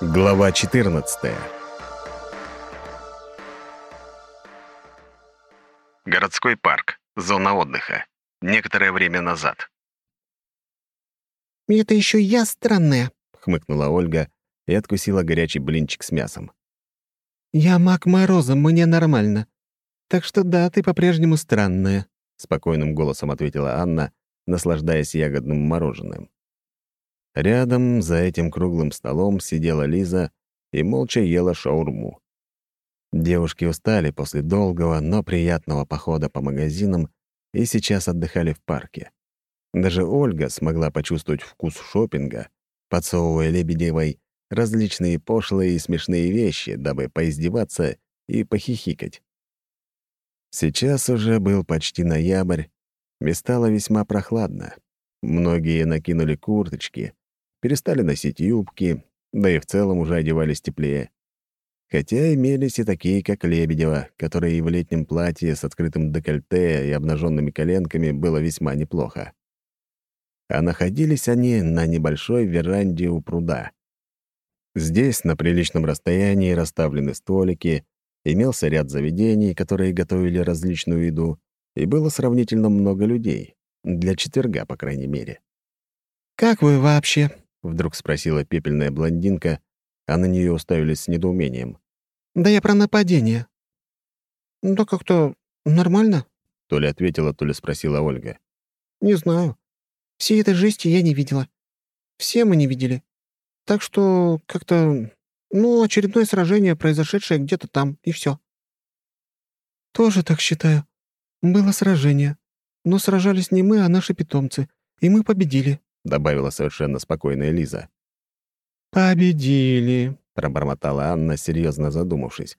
Глава 14 Городской парк. Зона отдыха. Некоторое время назад. «Это еще я странная», — хмыкнула Ольга и откусила горячий блинчик с мясом. «Я маг Мороза, мне нормально. Так что да, ты по-прежнему странная», — спокойным голосом ответила Анна, наслаждаясь ягодным мороженым. Рядом, за этим круглым столом, сидела Лиза и молча ела шаурму. Девушки устали после долгого, но приятного похода по магазинам и сейчас отдыхали в парке. Даже Ольга смогла почувствовать вкус шопинга, подсовывая Лебедевой различные пошлые и смешные вещи, дабы поиздеваться и похихикать. Сейчас уже был почти ноябрь, и стало весьма прохладно. Многие накинули курточки, перестали носить юбки, да и в целом уже одевались теплее. Хотя имелись и такие, как Лебедева, которые и в летнем платье с открытым декольте и обнаженными коленками было весьма неплохо. А находились они на небольшой веранде у пруда. Здесь, на приличном расстоянии, расставлены столики, имелся ряд заведений, которые готовили различную еду, и было сравнительно много людей, для четверга, по крайней мере. «Как вы вообще?» Вдруг спросила пепельная блондинка, а на нее уставились с недоумением. «Да я про нападение». «Да как-то нормально», — то ли ответила, то ли спросила Ольга. «Не знаю. Всей этой жести я не видела. Все мы не видели. Так что как-то... Ну, очередное сражение, произошедшее где-то там, и все. «Тоже так считаю. Было сражение. Но сражались не мы, а наши питомцы. И мы победили. — добавила совершенно спокойная Лиза. «Победили», — пробормотала Анна, серьезно задумавшись.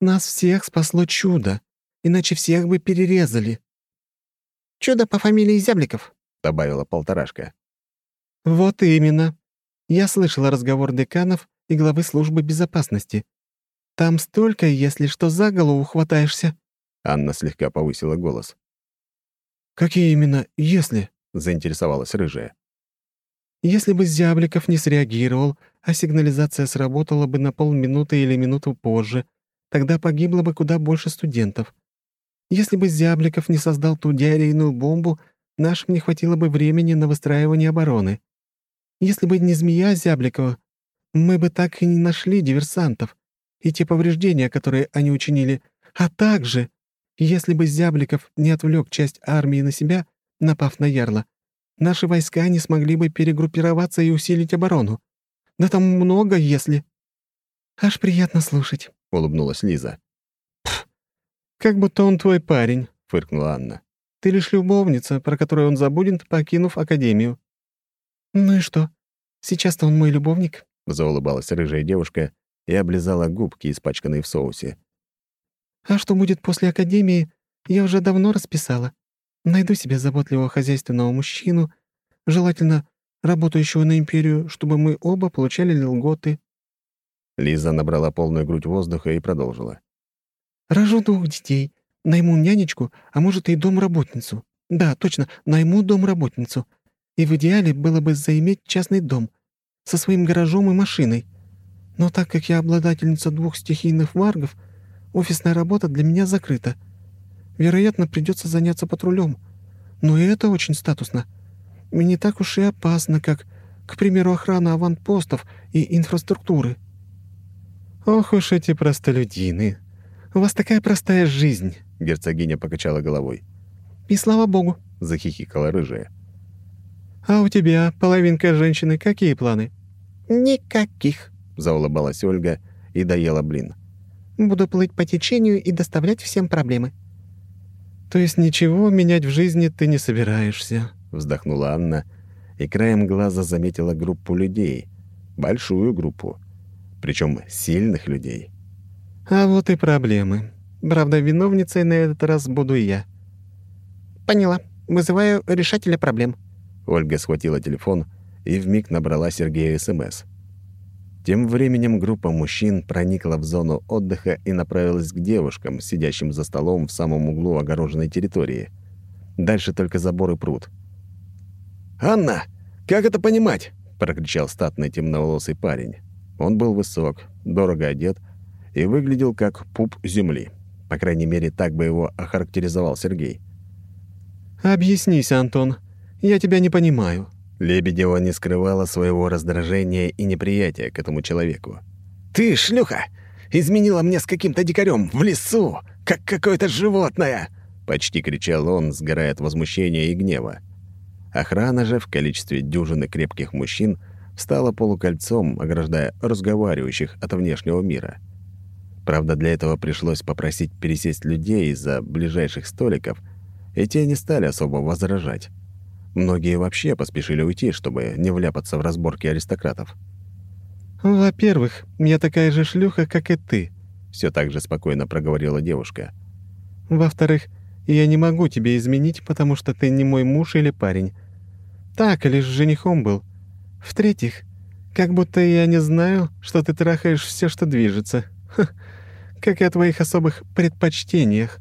«Нас всех спасло чудо, иначе всех бы перерезали». «Чудо по фамилии Зябликов», — добавила полторашка. «Вот именно. Я слышала разговор деканов и главы службы безопасности. Там столько, если что, за голову хватаешься». Анна слегка повысила голос. «Какие именно «если»?» — заинтересовалась рыжая. «Если бы Зябликов не среагировал, а сигнализация сработала бы на полминуты или минуту позже, тогда погибло бы куда больше студентов. Если бы Зябликов не создал ту диарейную бомбу, нашим не хватило бы времени на выстраивание обороны. Если бы не змея Зябликова, мы бы так и не нашли диверсантов и те повреждения, которые они учинили, а также, если бы Зябликов не отвлек часть армии на себя — напав на Ярла, наши войска не смогли бы перегруппироваться и усилить оборону. Да там много, если...» «Аж приятно слушать», — улыбнулась Лиза. «Как будто он твой парень», — фыркнула Анна. «Ты лишь любовница, про которую он забудет, покинув Академию». «Ну и что? Сейчас-то он мой любовник», — заулыбалась рыжая девушка и облизала губки, испачканные в соусе. «А что будет после Академии, я уже давно расписала. Найду себе заботливого хозяйственного мужчину, желательно работающего на империю, чтобы мы оба получали льготы». Лиза набрала полную грудь воздуха и продолжила. «Рожу двух детей, найму нянечку, а может и домработницу. Да, точно, найму домработницу. И в идеале было бы заиметь частный дом со своим гаражом и машиной. Но так как я обладательница двух стихийных варгов, офисная работа для меня закрыта. Вероятно, придется заняться патрулем. Но и это очень статусно. И не так уж и опасно, как, к примеру, охрана аванпостов и инфраструктуры. Ох уж эти простолюдины. У вас такая простая жизнь, герцогиня покачала головой. И слава богу, захихикала рыжая. А у тебя, половинка женщины, какие планы? Никаких, заулыбалась Ольга и доела блин. Буду плыть по течению и доставлять всем проблемы. «То есть ничего менять в жизни ты не собираешься?» — вздохнула Анна и краем глаза заметила группу людей, большую группу, причем сильных людей. «А вот и проблемы. Правда, виновницей на этот раз буду я». «Поняла. Вызываю решателя проблем». Ольга схватила телефон и вмиг набрала Сергею СМС. Тем временем группа мужчин проникла в зону отдыха и направилась к девушкам, сидящим за столом в самом углу огороженной территории. Дальше только забор и пруд. «Анна, как это понимать?» — прокричал статный темноволосый парень. Он был высок, дорого одет и выглядел как пуп земли. По крайней мере, так бы его охарактеризовал Сергей. «Объяснись, Антон. Я тебя не понимаю». Лебедева не скрывала своего раздражения и неприятия к этому человеку. «Ты, шлюха, изменила мне с каким-то дикарем в лесу, как какое-то животное!» Почти кричал он, сгорая от возмущения и гнева. Охрана же в количестве дюжины крепких мужчин стала полукольцом, ограждая разговаривающих от внешнего мира. Правда, для этого пришлось попросить пересесть людей из-за ближайших столиков, и те не стали особо возражать. Многие вообще поспешили уйти, чтобы не вляпаться в разборки аристократов. «Во-первых, я такая же шлюха, как и ты», — все так же спокойно проговорила девушка. «Во-вторых, я не могу тебе изменить, потому что ты не мой муж или парень. Так, лишь женихом был. В-третьих, как будто я не знаю, что ты трахаешь все, что движется. Ха, как и о твоих особых предпочтениях».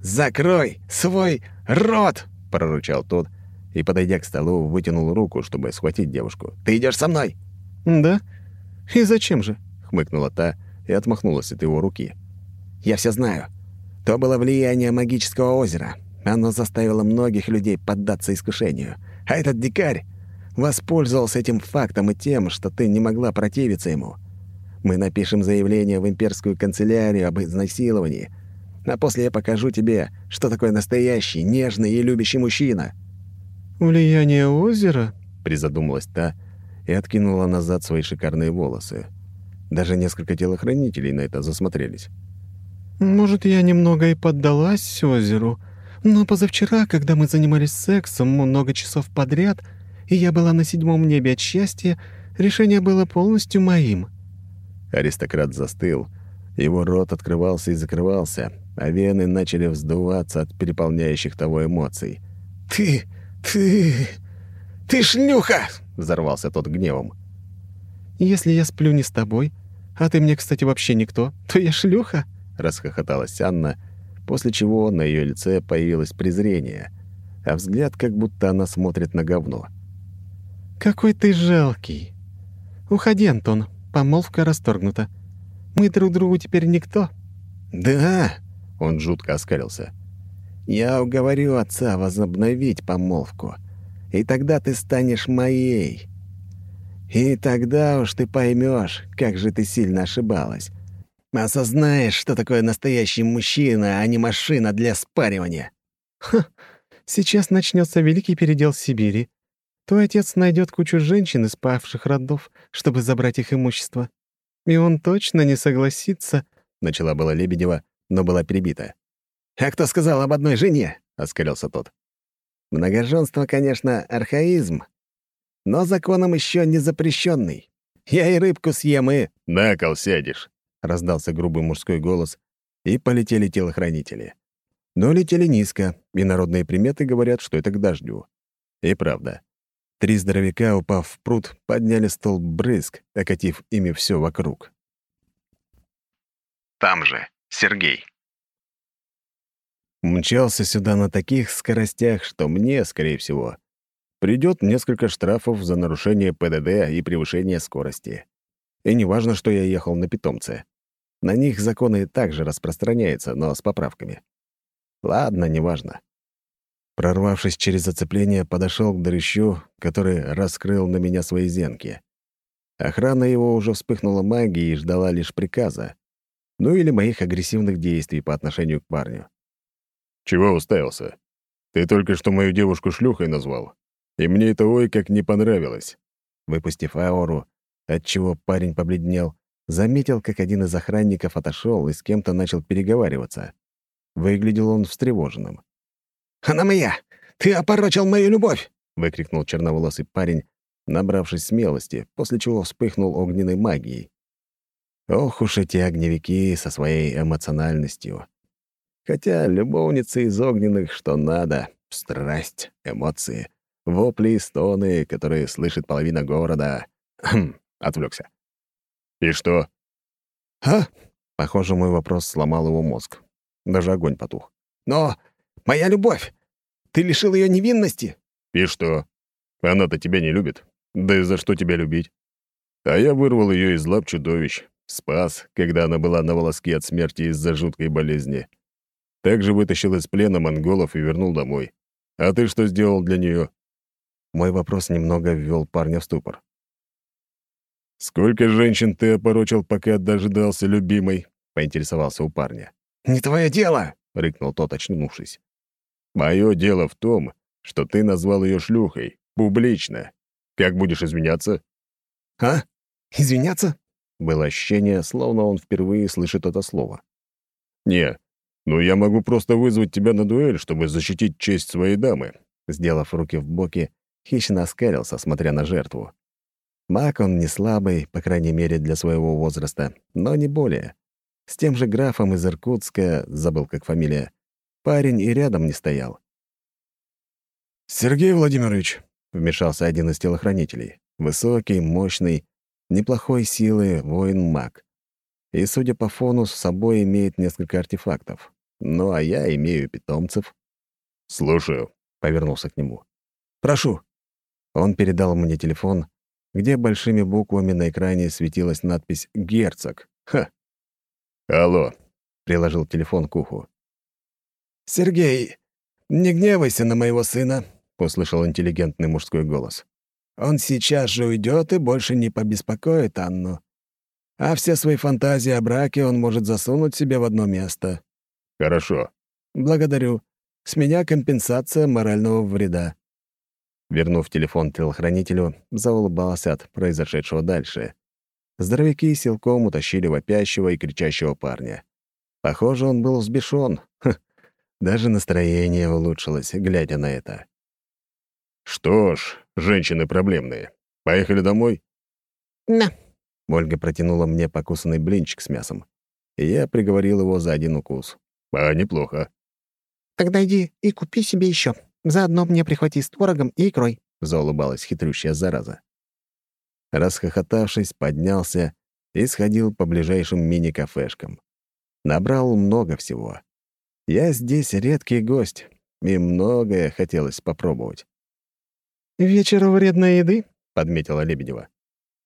«Закрой свой рот!» — прорычал тот и, подойдя к столу, вытянул руку, чтобы схватить девушку. «Ты идешь со мной?» «Да? И зачем же?» — хмыкнула та и отмахнулась от его руки. «Я все знаю. То было влияние магического озера. Оно заставило многих людей поддаться искушению. А этот дикарь воспользовался этим фактом и тем, что ты не могла противиться ему. Мы напишем заявление в имперскую канцелярию об изнасиловании, а после я покажу тебе, что такое настоящий, нежный и любящий мужчина». «Влияние озера?» — призадумалась та и откинула назад свои шикарные волосы. Даже несколько телохранителей на это засмотрелись. «Может, я немного и поддалась озеру, но позавчера, когда мы занимались сексом много часов подряд, и я была на седьмом небе от счастья, решение было полностью моим». Аристократ застыл, его рот открывался и закрывался, а вены начали вздуваться от переполняющих того эмоций. «Ты... ты... ты шлюха!» — взорвался тот гневом. «Если я сплю не с тобой, а ты мне, кстати, вообще никто, то я шлюха?» — расхохоталась Анна, после чего на ее лице появилось презрение, а взгляд, как будто она смотрит на говно. «Какой ты жалкий! Уходи, Антон, помолвка расторгнута. Мы друг другу теперь никто». «Да?» — он жутко оскалился. «Я уговорю отца возобновить помолвку, и тогда ты станешь моей. И тогда уж ты поймешь, как же ты сильно ошибалась. Осознаешь, что такое настоящий мужчина, а не машина для спаривания. Ха, сейчас начнется великий передел Сибири. Твой отец найдет кучу женщин из павших родов, чтобы забрать их имущество. И он точно не согласится, — начала была Лебедева, но была перебита. «А кто сказал об одной жене?» — оскалился тот. «Многоженство, конечно, архаизм, но законом еще не запрещенный. Я и рыбку съем, и...» «На кол сядешь», — раздался грубый мужской голос, и полетели телохранители. Но летели низко, и народные приметы говорят, что это к дождю. И правда. Три здоровяка, упав в пруд, подняли столб брызг, окатив ими все вокруг. Там же Сергей. Мчался сюда на таких скоростях, что мне, скорее всего, придет несколько штрафов за нарушение ПДД и превышение скорости. И неважно, что я ехал на питомце. На них законы также распространяются, но с поправками. Ладно, неважно. Прорвавшись через зацепление, подошел к дрыщу, который раскрыл на меня свои зенки. Охрана его уже вспыхнула магией и ждала лишь приказа. Ну или моих агрессивных действий по отношению к парню. «Чего уставился? Ты только что мою девушку шлюхой назвал. И мне это ой как не понравилось». Выпустив ауру, отчего парень побледнел, Заметил, как один из охранников отошел и с кем-то начал переговариваться. Выглядел он встревоженным. «Она моя! Ты опорочил мою любовь!» — выкрикнул черноволосый парень, набравшись смелости, после чего вспыхнул огненной магией. Ох уж эти огневики со своей эмоциональностью. Хотя любовницы из огненных что надо. Страсть, эмоции, вопли и стоны, которые слышит половина города. Хм, отвлекся. «И что?» «А?» Похоже, мой вопрос сломал его мозг. Даже огонь потух. «Но моя любовь! Ты лишил ее невинности!» «И что? Она-то тебя не любит. Да и за что тебя любить?» А я вырвал ее из лап чудовищ, спас, когда она была на волоске от смерти из-за жуткой болезни. Также вытащил из плена монголов и вернул домой. А ты что сделал для нее? Мой вопрос немного ввел парня в ступор. «Сколько женщин ты опорочил, пока дожидался любимой?» — поинтересовался у парня. «Не твое дело!» — рыкнул тот, очнувшись. «Мое дело в том, что ты назвал ее шлюхой, публично. Как будешь изменяться?» «А? Извиняться?» Было ощущение, словно он впервые слышит это слово. «Не, ну я могу просто вызвать тебя на дуэль, чтобы защитить честь своей дамы», сделав руки в боки, хищно оскалился, смотря на жертву. Маг он не слабый, по крайней мере, для своего возраста, но не более. С тем же графом из Иркутска, забыл как фамилия, парень и рядом не стоял. «Сергей Владимирович», — вмешался один из телохранителей, высокий, мощный, неплохой силы воин-маг. И, судя по фону, с собой имеет несколько артефактов. Ну, а я имею питомцев. «Слушаю», — повернулся к нему. «Прошу». Он передал мне телефон, где большими буквами на экране светилась надпись «Герцог». Ха! «Алло», — приложил телефон к уху. «Сергей, не гневайся на моего сына», — услышал интеллигентный мужской голос. «Он сейчас же уйдет и больше не побеспокоит Анну. А все свои фантазии о браке он может засунуть себе в одно место». «Хорошо». «Благодарю. С меня компенсация морального вреда». Вернув телефон телохранителю, заулыбался от произошедшего дальше. Здоровяки силком утащили вопящего и кричащего парня. Похоже, он был взбешён. Ха, даже настроение улучшилось, глядя на это. «Что ж, женщины проблемные. Поехали домой?» «На». Ольга протянула мне покусанный блинчик с мясом. И я приговорил его за один укус. «А, неплохо». «Тогда иди и купи себе еще. Заодно мне прихвати с творогом и икрой», — заулыбалась хитрющая зараза. Расхохотавшись, поднялся и сходил по ближайшим мини-кафешкам. Набрал много всего. Я здесь редкий гость, и многое хотелось попробовать. «Вечер вредной еды?» — подметила Лебедева.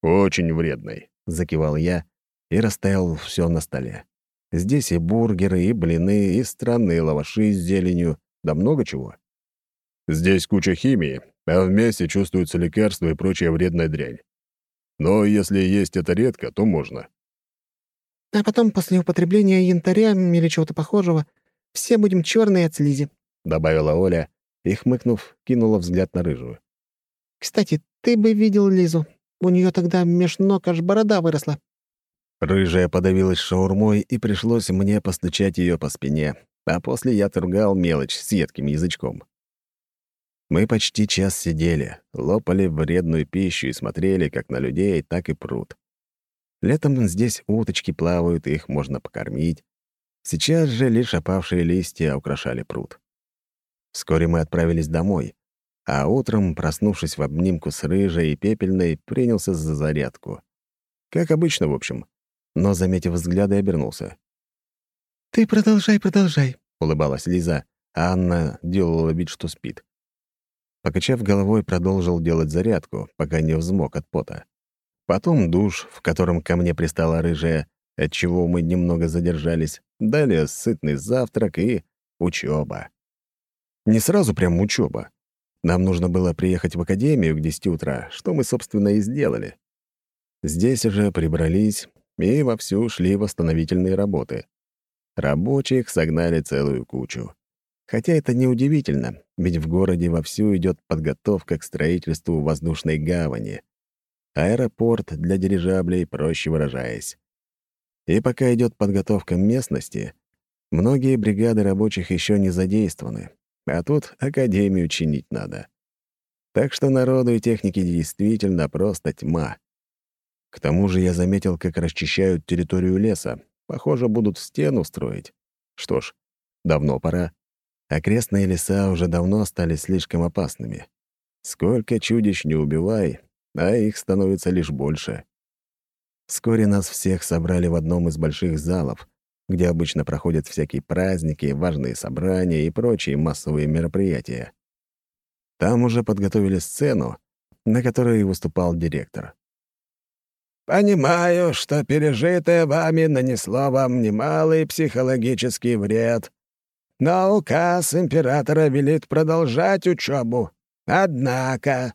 «Очень вредной», — закивал я и расставил все на столе. Здесь и бургеры, и блины, и странные лаваши с зеленью, да много чего. Здесь куча химии, а вместе чувствуются лекарства и прочая вредная дрянь. Но если есть это редко, то можно. А потом, после употребления янтаря или чего-то похожего, все будем черные от слизи», — добавила Оля и, хмыкнув, кинула взгляд на рыжую. «Кстати, ты бы видел Лизу. У нее тогда меж ног аж борода выросла». Рыжая подавилась шаурмой, и пришлось мне постучать ее по спине, а после я тургал мелочь с едким язычком. Мы почти час сидели, лопали вредную пищу и смотрели как на людей, так и пруд. Летом здесь уточки плавают, их можно покормить. Сейчас же лишь опавшие листья украшали пруд. Вскоре мы отправились домой, а утром, проснувшись в обнимку с рыжей и пепельной, принялся за зарядку. Как обычно, в общем, но, заметив взгляды, обернулся. «Ты продолжай, продолжай», — улыбалась Лиза, а Анна делала вид, что спит. Покачав головой, продолжил делать зарядку, пока не взмок от пота. Потом душ, в котором ко мне пристала рыжая, отчего мы немного задержались. Далее сытный завтрак и учеба. Не сразу прям учеба. Нам нужно было приехать в академию к 10 утра, что мы, собственно, и сделали. Здесь уже прибрались и вовсю шли восстановительные работы. Рабочих согнали целую кучу. Хотя это неудивительно, ведь в городе вовсю идет подготовка к строительству воздушной гавани. Аэропорт для дирижаблей, проще выражаясь. И пока идет подготовка местности, многие бригады рабочих еще не задействованы, а тут академию чинить надо. Так что народу и техники действительно просто тьма. К тому же я заметил, как расчищают территорию леса. Похоже, будут стену строить. Что ж, давно пора. Окрестные леса уже давно стали слишком опасными. Сколько чудищ не убивай, а их становится лишь больше. Вскоре нас всех собрали в одном из больших залов, где обычно проходят всякие праздники, важные собрания и прочие массовые мероприятия. Там уже подготовили сцену, на которой выступал директор. Понимаю, что пережитое вами нанесло вам немалый психологический вред. Но указ императора велит продолжать учебу. Однако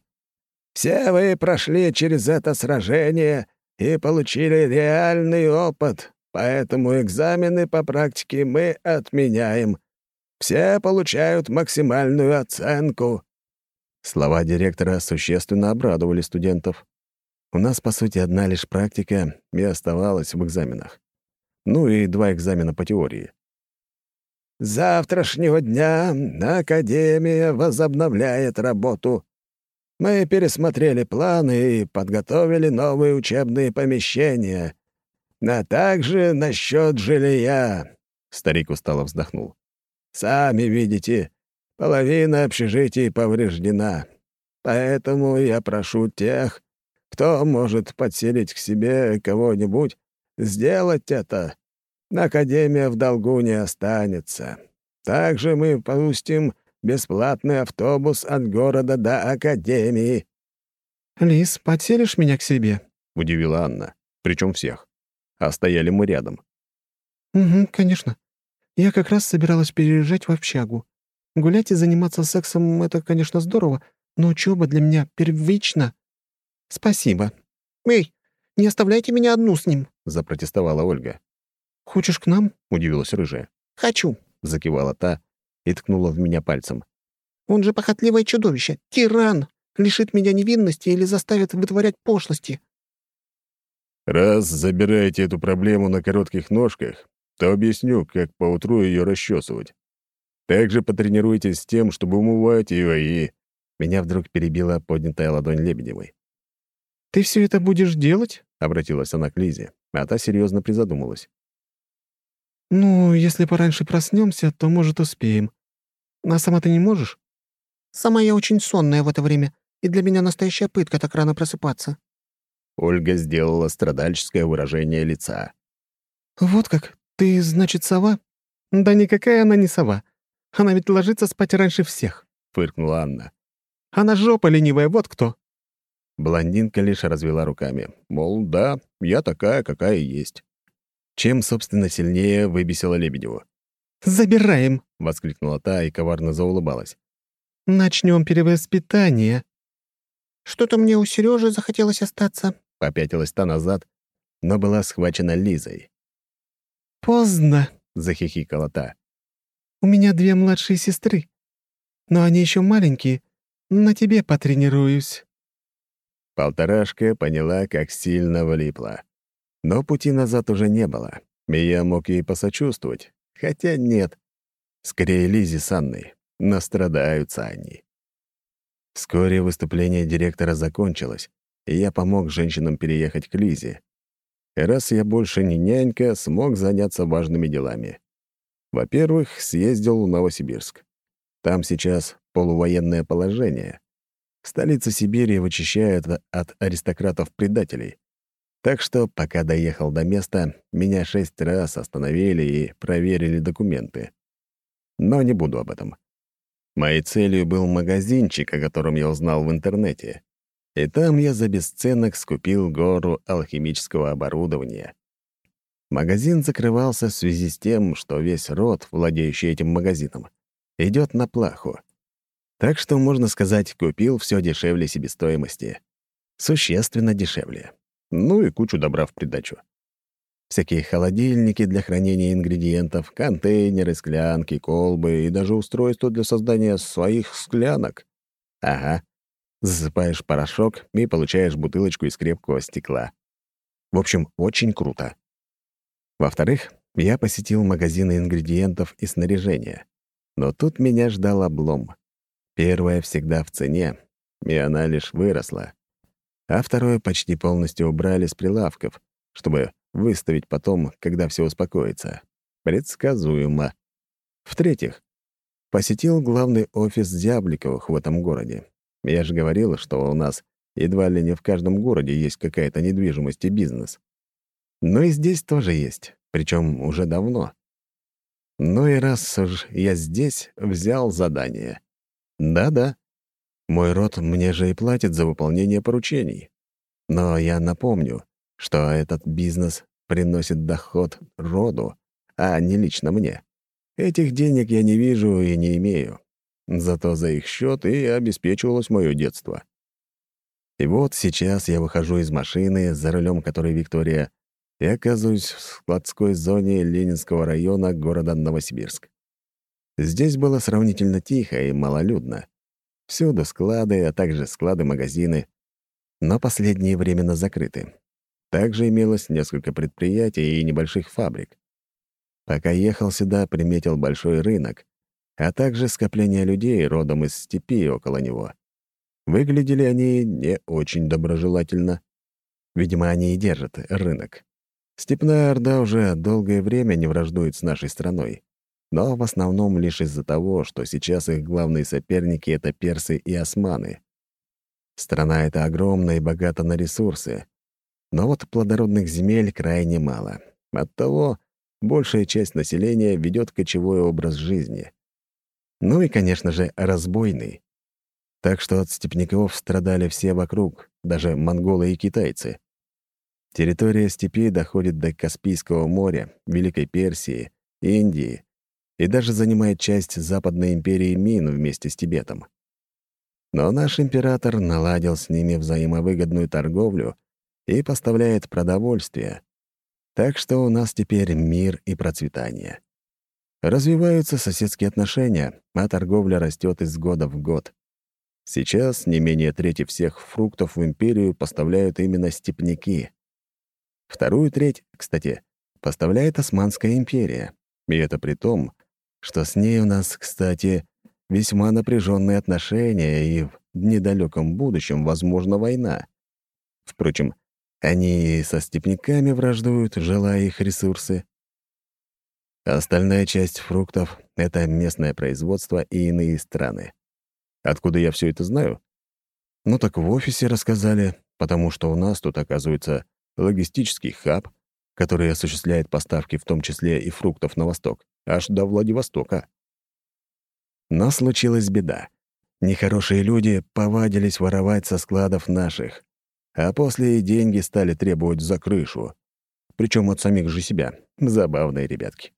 все вы прошли через это сражение и получили реальный опыт, поэтому экзамены по практике мы отменяем. Все получают максимальную оценку». Слова директора существенно обрадовали студентов. У нас, по сути, одна лишь практика и оставалась в экзаменах. Ну и два экзамена по теории. Завтрашнего дня Академия возобновляет работу. Мы пересмотрели планы и подготовили новые учебные помещения. А также насчет жилья. Старик устало вздохнул. Сами видите, половина общежитий повреждена. Поэтому я прошу тех, кто может подселить к себе кого-нибудь, сделать это. Академия в долгу не останется. Также мы пустим бесплатный автобус от города до Академии». «Лис, подселишь меня к себе?» — удивила Анна. Причем всех. А стояли мы рядом. «Угу, конечно. Я как раз собиралась переезжать в общагу. Гулять и заниматься сексом — это, конечно, здорово, но учеба для меня первична. «Спасибо. Эй, не оставляйте меня одну с ним», — запротестовала Ольга. «Хочешь к нам?» — удивилась рыжая. «Хочу», — закивала та и ткнула в меня пальцем. «Он же похотливое чудовище, тиран, лишит меня невинности или заставит вытворять пошлости». «Раз забираете эту проблему на коротких ножках, то объясню, как поутру ее расчесывать. Также потренируйтесь с тем, чтобы умывать ее и...» Меня вдруг перебила поднятая ладонь Лебедевой. «Ты все это будешь делать?» — обратилась она к Лизе, а та серьезно призадумалась. «Ну, если пораньше проснемся, то, может, успеем. А сама ты не можешь?» «Сама я очень сонная в это время, и для меня настоящая пытка так рано просыпаться». Ольга сделала страдальческое выражение лица. «Вот как? Ты, значит, сова?» «Да никакая она не сова. Она ведь ложится спать раньше всех», — фыркнула Анна. «Она жопа ленивая, вот кто». Блондинка лишь развела руками. Мол, да, я такая, какая есть. Чем, собственно, сильнее выбесила Лебедеву. «Забираем!» — воскликнула та и коварно заулыбалась. «Начнем перевоспитание». «Что-то мне у Сережи захотелось остаться», — попятилась та назад, но была схвачена Лизой. «Поздно», — захихикала та. «У меня две младшие сестры, но они еще маленькие. На тебе потренируюсь». Полторашка поняла, как сильно влипла. Но пути назад уже не было, и я мог ей посочувствовать. Хотя нет. Скорее Лизе с Анной. Настрадаются они. Вскоре выступление директора закончилось, и я помог женщинам переехать к Лизе. И раз я больше не нянька, смог заняться важными делами. Во-первых, съездил в Новосибирск. Там сейчас полувоенное положение. Столица Сибири вычищают от аристократов-предателей. Так что, пока доехал до места, меня шесть раз остановили и проверили документы. Но не буду об этом. Моей целью был магазинчик, о котором я узнал в интернете. И там я за бесценок скупил гору алхимического оборудования. Магазин закрывался в связи с тем, что весь род, владеющий этим магазином, идет на плаху. Так что, можно сказать, купил все дешевле себестоимости. Существенно дешевле. Ну и кучу добра в придачу. Всякие холодильники для хранения ингредиентов, контейнеры, склянки, колбы и даже устройства для создания своих склянок. Ага. Засыпаешь порошок и получаешь бутылочку из крепкого стекла. В общем, очень круто. Во-вторых, я посетил магазины ингредиентов и снаряжения. Но тут меня ждал облом. Первое всегда в цене, и она лишь выросла. А второе почти полностью убрали с прилавков, чтобы выставить потом, когда все успокоится. Предсказуемо. В-третьих, посетил главный офис Зябликовых в этом городе. Я же говорил, что у нас едва ли не в каждом городе есть какая-то недвижимость и бизнес. Но и здесь тоже есть, причем уже давно. Ну и раз уж я здесь, взял задание. Да-да. Мой род мне же и платит за выполнение поручений. Но я напомню, что этот бизнес приносит доход роду, а не лично мне. Этих денег я не вижу и не имею. Зато за их счет и обеспечивалось мое детство. И вот сейчас я выхожу из машины, за рулем которой Виктория, и оказываюсь в складской зоне Ленинского района города Новосибирск. Здесь было сравнительно тихо и малолюдно. Всюду склады, а также склады-магазины, но последние временно закрыты. Также имелось несколько предприятий и небольших фабрик. Пока ехал сюда, приметил большой рынок, а также скопление людей родом из степи около него. Выглядели они не очень доброжелательно. Видимо, они и держат рынок. Степная Орда уже долгое время не враждует с нашей страной. Но в основном лишь из-за того, что сейчас их главные соперники — это персы и османы. Страна эта огромна и богата на ресурсы. Но вот плодородных земель крайне мало. Оттого большая часть населения ведет кочевой образ жизни. Ну и, конечно же, разбойный. Так что от степняков страдали все вокруг, даже монголы и китайцы. Территория степи доходит до Каспийского моря, Великой Персии, Индии и даже занимает часть Западной империи Мин вместе с Тибетом. Но наш император наладил с ними взаимовыгодную торговлю и поставляет продовольствие. Так что у нас теперь мир и процветание. Развиваются соседские отношения, а торговля растет из года в год. Сейчас не менее трети всех фруктов в империю поставляют именно степняки. Вторую треть, кстати, поставляет Османская империя. И это при том, что с ней у нас, кстати, весьма напряженные отношения и в недалеком будущем возможна война. Впрочем, они со степняками враждуют, желая их ресурсы. Остальная часть фруктов — это местное производство и иные страны. Откуда я все это знаю? Ну так в офисе рассказали, потому что у нас тут, оказывается, логистический хаб, который осуществляет поставки в том числе и фруктов на восток, аж до Владивостока. Но случилась беда. Нехорошие люди повадились воровать со складов наших, а после и деньги стали требовать за крышу. Причем от самих же себя. Забавные ребятки.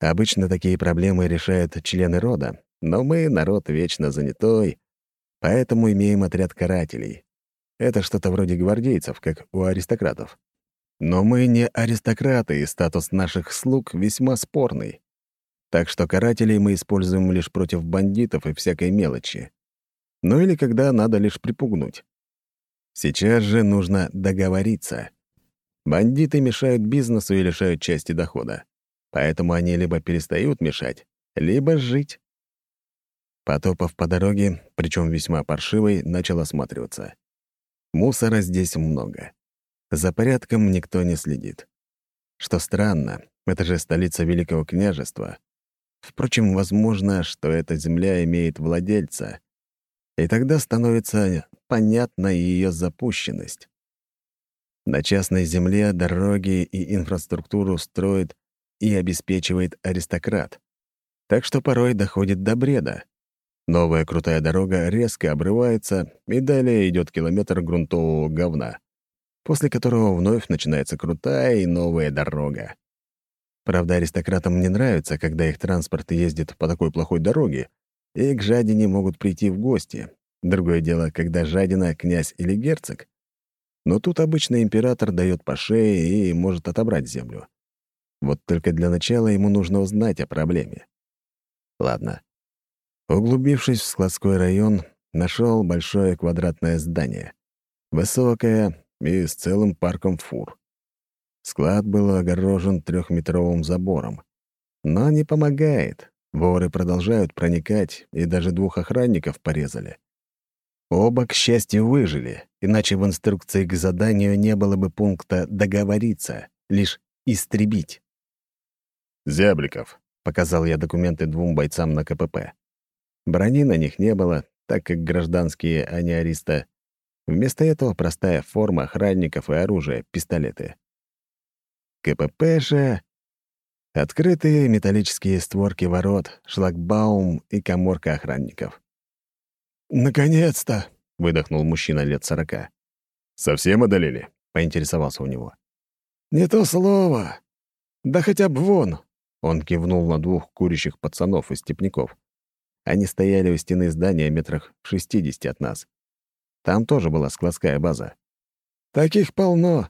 Обычно такие проблемы решают члены рода, но мы — народ вечно занятой, поэтому имеем отряд карателей. Это что-то вроде гвардейцев, как у аристократов. Но мы не аристократы, и статус наших слуг весьма спорный. Так что карателей мы используем лишь против бандитов и всякой мелочи. Ну или когда надо лишь припугнуть. Сейчас же нужно договориться. Бандиты мешают бизнесу и лишают части дохода. Поэтому они либо перестают мешать, либо жить. Потопав по дороге, причем весьма паршивой, начал осматриваться. Мусора здесь много. За порядком никто не следит. Что странно, это же столица Великого княжества. Впрочем, возможно, что эта земля имеет владельца. И тогда становится понятна ее запущенность. На частной земле дороги и инфраструктуру строит и обеспечивает аристократ. Так что порой доходит до бреда. Новая крутая дорога резко обрывается, и далее идет километр грунтового говна, после которого вновь начинается крутая и новая дорога. Правда, аристократам не нравится, когда их транспорт ездит по такой плохой дороге, и к жадине могут прийти в гости. Другое дело, когда жадина — князь или герцог. Но тут обычно император дает по шее и может отобрать землю. Вот только для начала ему нужно узнать о проблеме. Ладно, Углубившись в складской район, нашел большое квадратное здание. Высокое и с целым парком фур. Склад был огорожен трехметровым забором. Но не помогает. Воры продолжают проникать, и даже двух охранников порезали. Оба, к счастью, выжили, иначе в инструкции к заданию не было бы пункта «договориться», лишь «истребить». «Зябликов», — показал я документы двум бойцам на КПП. Брони на них не было, так как гражданские, а не ариста. Вместо этого простая форма охранников и оружие, пистолеты. КПП же... Открытые металлические створки ворот, шлагбаум и коморка охранников. «Наконец-то!» — выдохнул мужчина лет сорока. «Совсем одолели?» — поинтересовался у него. «Не то слово. Да хотя бы вон!» Он кивнул на двух курящих пацанов из степняков. Они стояли у стены здания метрах в шестидесяти от нас. Там тоже была складская база. «Таких полно.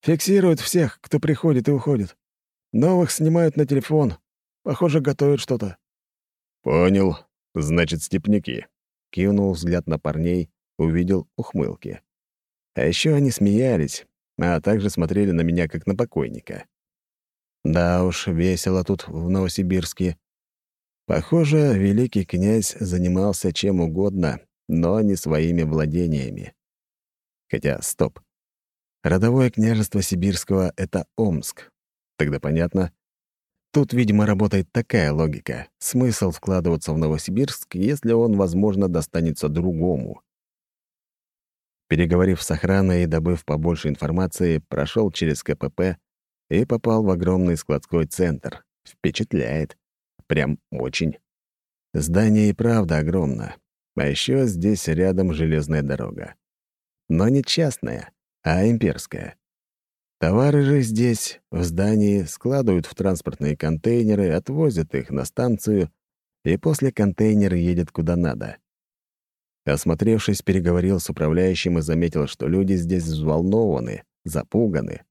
Фиксируют всех, кто приходит и уходит. Новых снимают на телефон. Похоже, готовят что-то». «Понял. Значит, степняки». Кивнул взгляд на парней, увидел ухмылки. А еще они смеялись, а также смотрели на меня, как на покойника. Да уж, весело тут, в Новосибирске. Похоже, великий князь занимался чем угодно, но не своими владениями. Хотя, стоп. Родовое княжество Сибирского — это Омск. Тогда понятно. Тут, видимо, работает такая логика. Смысл вкладываться в Новосибирск, если он, возможно, достанется другому. Переговорив с охраной и добыв побольше информации, прошел через КПП и попал в огромный складской центр. Впечатляет. Прям очень. Здание и правда огромно. А еще здесь рядом железная дорога. Но не частная, а имперская. Товары же здесь, в здании, складывают в транспортные контейнеры, отвозят их на станцию, и после контейнер едет куда надо. Осмотревшись, переговорил с управляющим и заметил, что люди здесь взволнованы, запуганы.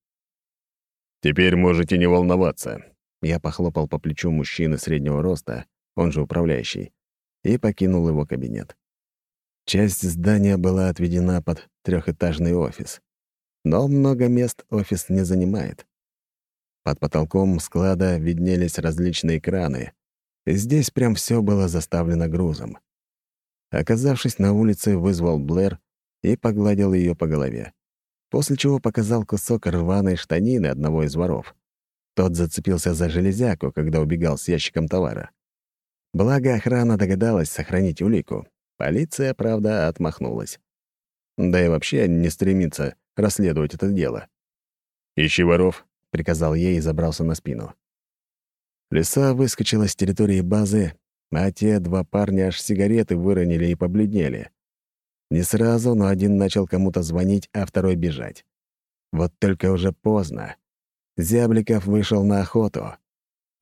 «Теперь можете не волноваться». Я похлопал по плечу мужчины среднего роста, он же управляющий, и покинул его кабинет. Часть здания была отведена под трехэтажный офис. Но много мест офис не занимает. Под потолком склада виднелись различные краны. здесь прям все было заставлено грузом. Оказавшись на улице, вызвал Блэр и погладил ее по голове. После чего показал кусок рваной штанины одного из воров. Тот зацепился за железяку, когда убегал с ящиком товара. Благо, охрана догадалась сохранить улику. Полиция, правда, отмахнулась. Да и вообще не стремится расследовать это дело. «Ищи воров», — приказал ей и забрался на спину. Лиса выскочила с территории базы, а те два парня аж сигареты выронили и побледнели. Не сразу, но один начал кому-то звонить, а второй бежать. Вот только уже поздно. Зябликов вышел на охоту.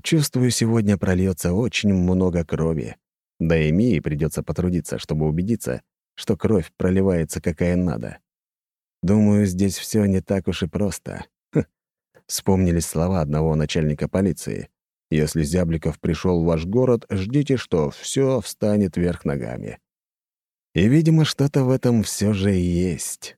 Чувствую, сегодня прольется очень много крови. Да и Мии придется потрудиться, чтобы убедиться, что кровь проливается какая надо. Думаю, здесь все не так уж и просто. Хм. Вспомнились слова одного начальника полиции. Если Зябликов пришел в ваш город, ждите, что все встанет вверх ногами. И, видимо, что-то в этом все же есть.